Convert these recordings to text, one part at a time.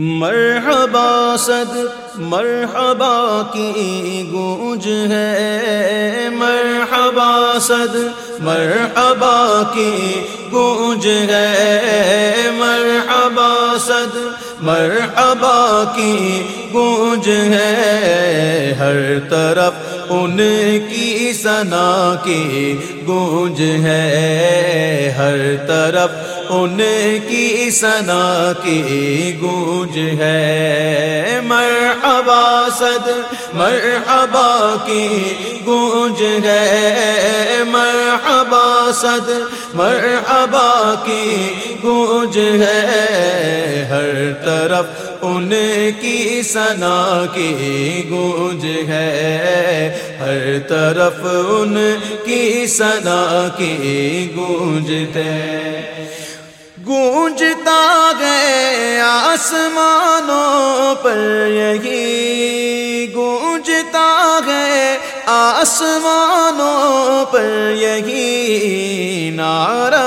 مرحبا صد مرحبا کی گونج ہے۔ مرحبا صد مرحبا کی گونج ہے۔ مرحبا صد مرحبا کی گونج ہے۔ ہر طرف ان کی سنا کی گونج ہے۔ ہر طرف ان کی سنا کی گونج ہے۔ مرحبا صد مرحبا کی گونج ہے۔ مرحبا صد مرحبا کی گونج ہے۔ ہر طرف ان کی سنا کی گونج ہے۔ ہر طرف ان کی سنا کی گونج ہے۔ گونجتا گئے آسمانوں پر یہی گونجتا گئے آسمانوں پر یہی نعرہ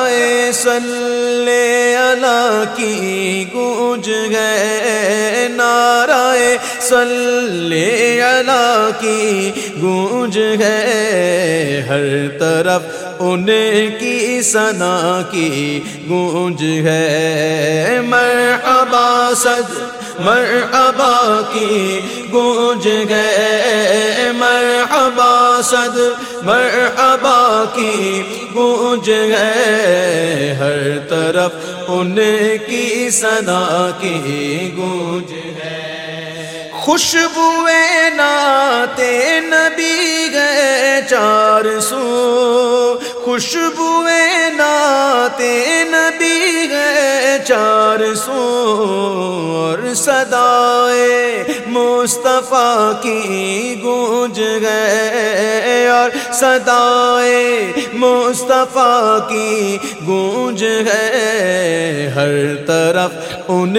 صلی اللہ کی گونج گئے نعرہ صلی اللہ کی گونج گئے ہر طرف ان کی سنا کی گونج ہے۔ مرحبا صد مرحبا کی گونج گئے مرحبا صد مرحبا کی گونج ہے۔ ہر طرف ان کی سنا کی گونج ہے۔ خوشبوئے ناتے نبی گئے چار سو۔ خوشبوئے ناتے نبی گئے چار سو۔ اور صدائے مصطفیٰ کی گونج گئے۔ اور صدائے مصطفیٰ کی گونج ہے ہر طرف، ان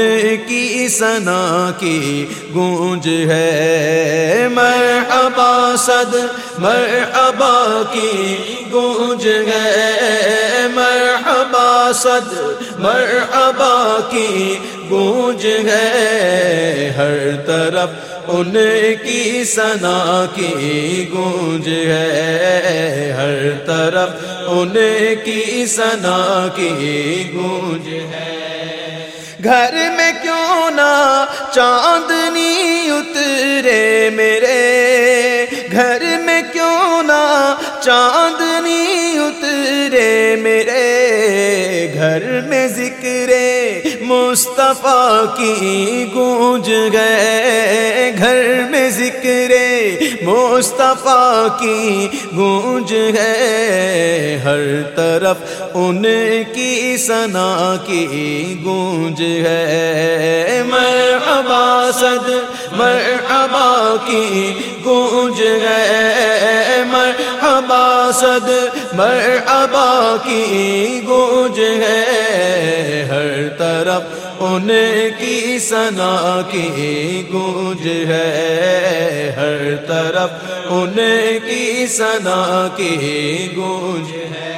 کی سنا کی گونج ہے۔ مرحبا صد، مرحبا کی گونج ہے۔ مرحبا صد، مرحبا کی گونج ہے۔ ہر طرف، ان کی سنا کی گونج ہے۔ ہر طرف ان کی سنا کی گونج ہے۔ گھر میں کیوں نہ چاندنی اترے میرے۔ گھر میں کیوں نہ چاندنی اترے میرے۔ گھر میں ذکر مصطفیٰ کی گونج گئے۔ گھر میں ذکر مصطفیٰ کی گونج ہے۔ ہر طرف ان کی سنا کی گونج ہے۔ مرحبا صد مرحبا کی گونج ہے۔ مرحبا صد مرحبا کی گونج ہے۔ ہر طرف ان کی سنا کی گونج ہے۔ ہر طرف ان کی سنا کی گونج ہے۔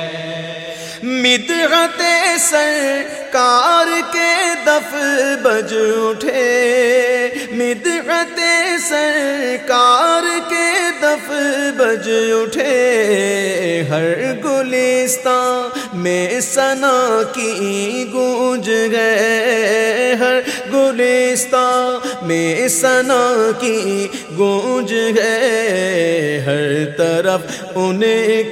مدغت سرکار کے دف بج اٹھے۔ مدغت سرکار کے دف بج اٹھے۔ ہر گلستان میں سنا کی گونج گئے۔ ہر گلستان میں سنا کی گونج گئے۔ ہر طرف ان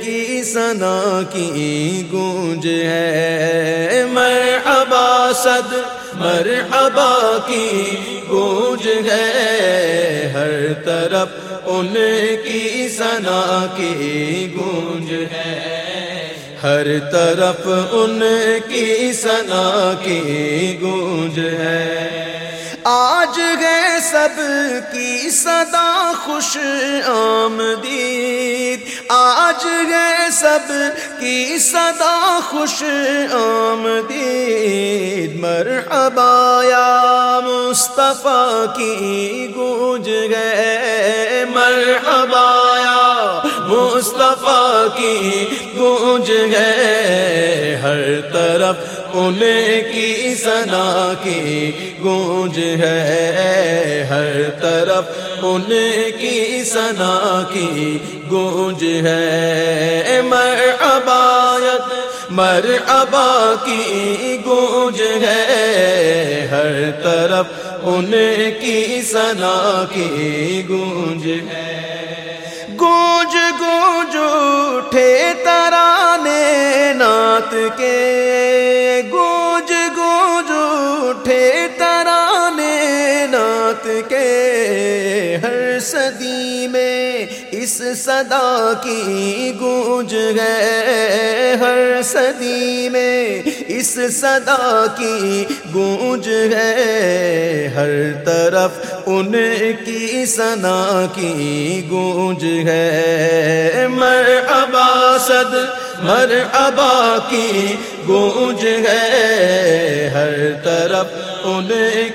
کی سنا کی گونج ہے۔ مرحبا صد مرحبا کی گونج ہے۔ ہر طرف ان کی سنا کی گونج ہے۔ ہر طرف ان کی سنا کی گونج ہے۔ آج گئے سب کی صدا خوش آمدید۔ آج گئے سب کی صدا خوش آمدید۔ مرحبا یا مصطفیٰ کی گونج گئے مرحبا یا مصطفیٰ کی گونج گئے ہر طرف ان کی سنا کی گونج ہے ہر طرف ان کی سنا کی گونج ہے مر ابایت مر کی گونج ہے ہر طرف ان کی سنا کی گونج ہے گونج گونج اٹھے ترانے نات کے۔ گونج گونج اٹھے ترانے نات کے۔ ہر صدی اس صدا کی گونج ہے ہر صدی میں۔ اس صدا کی گونج ہے ہر طرف ان کی سنا کی گونج ہے۔ مر صد مر کی گونج ہے ہر طرف ان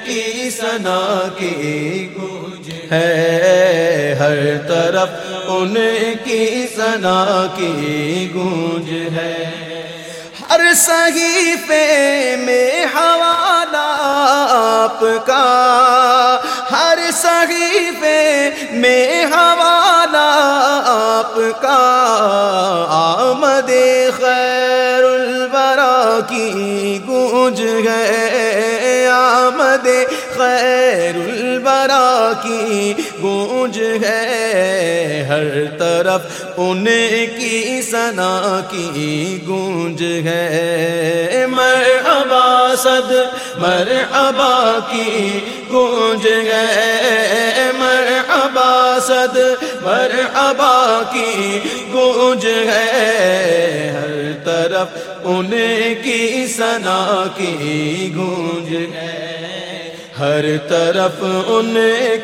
کی سنا کی گونج ہے۔ ہر طرف ان کی سنا کی گونج ہے۔ ہر صحیفے میں حوالہ آپ کا۔ ہر صحیفے میں حوالہ آپ کا۔ آمد خیر البرا کی گونج ہے۔ آمد خیر البرا کی گونج ہے ہر طرف، ان کی سنا کی گونج ہے۔ مرحبا صد، مرحبا کی گونج ہے۔ مرحبا صد، مرحبا کی گونج ہے۔ ہر طرف ان کی سنا کی گونج ہے۔ ہر طرف ان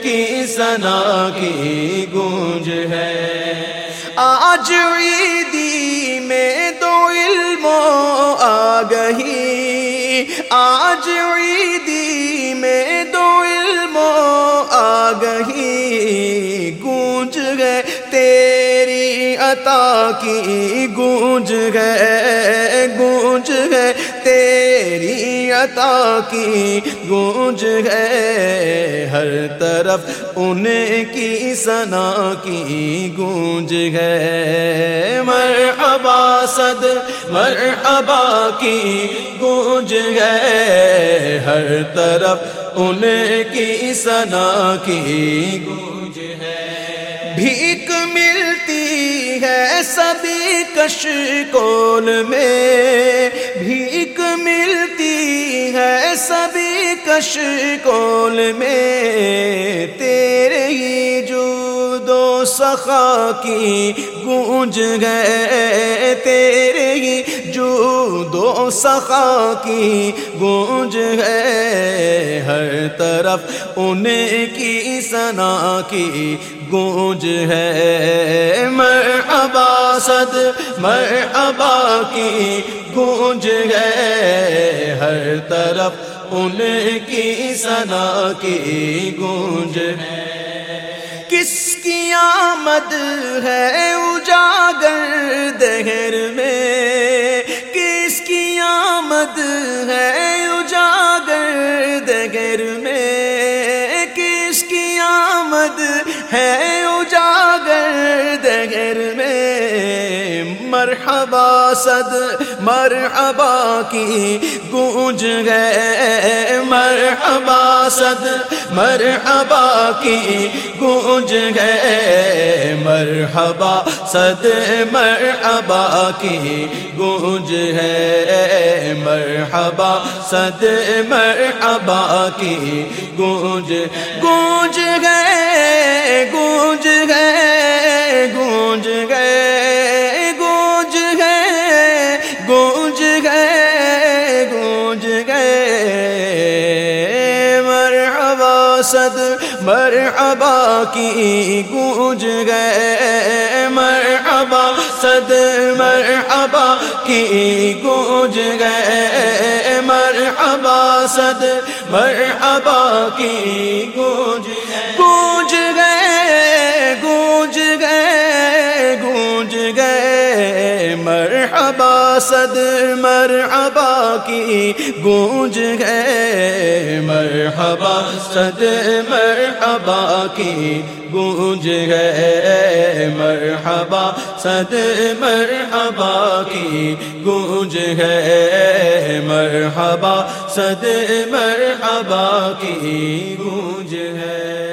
کی سنا کی گونج ہے۔ آج عیدی میں دو علم آ گئی۔ آج عیدی میں دو علم آ گئی۔ گونج گئے تیری عطا کی، گونج گئے گونج گئے تیری عطا کی گونج ہے ہر طرف ان کی سنا کی گونج ہے۔ مر ابا صد مر ابا کی گونج ہے ہر طرف ان کی سنا کی گونج ہے۔ بھیک ملتی ہے سبھی کش کول میں، بھیک ملتی ہے سبھی کش کول میں تیرے ہی جو دو سخا کی گونج گئے تیرے ہی، جو دو سخا کی گونج ہے ہر طرف ان کی سنا کی گونج ہے۔ مرحبا صد، مرحبا کی گونج ہے۔ ہر طرف ان کی سنا کی گونج ہے۔ کی آمد ہے اجاگر دہر میں؟ کس کی آمد ہے اجاگر دہر میں؟ کس کی آمد ہے اجاگر دہر میں؟ مرحبا صد مرحبا کی گونج گئے مرحبا صد مرحبا کی گونج گئے مرحبا، صد مرحبا کی گونج ہے۔ مرحبا، صد مرحبا کی گونج۔ گونج گئے گونج گئے گونج گئے مرحبا کی گونج گئے، مرحبا، صد مرحبا کی گونج گئے، مرحبا، صد مرحبا کی گونج گئے۔ مرحبا، صد مرحبا کی گونج ہے۔ مرحبا، صد مرحبا کی گونج ہے۔ مرحبا، صد مرحبا کی گونج ہے۔ مرحبا، صد مرحبا کی گونج ہے۔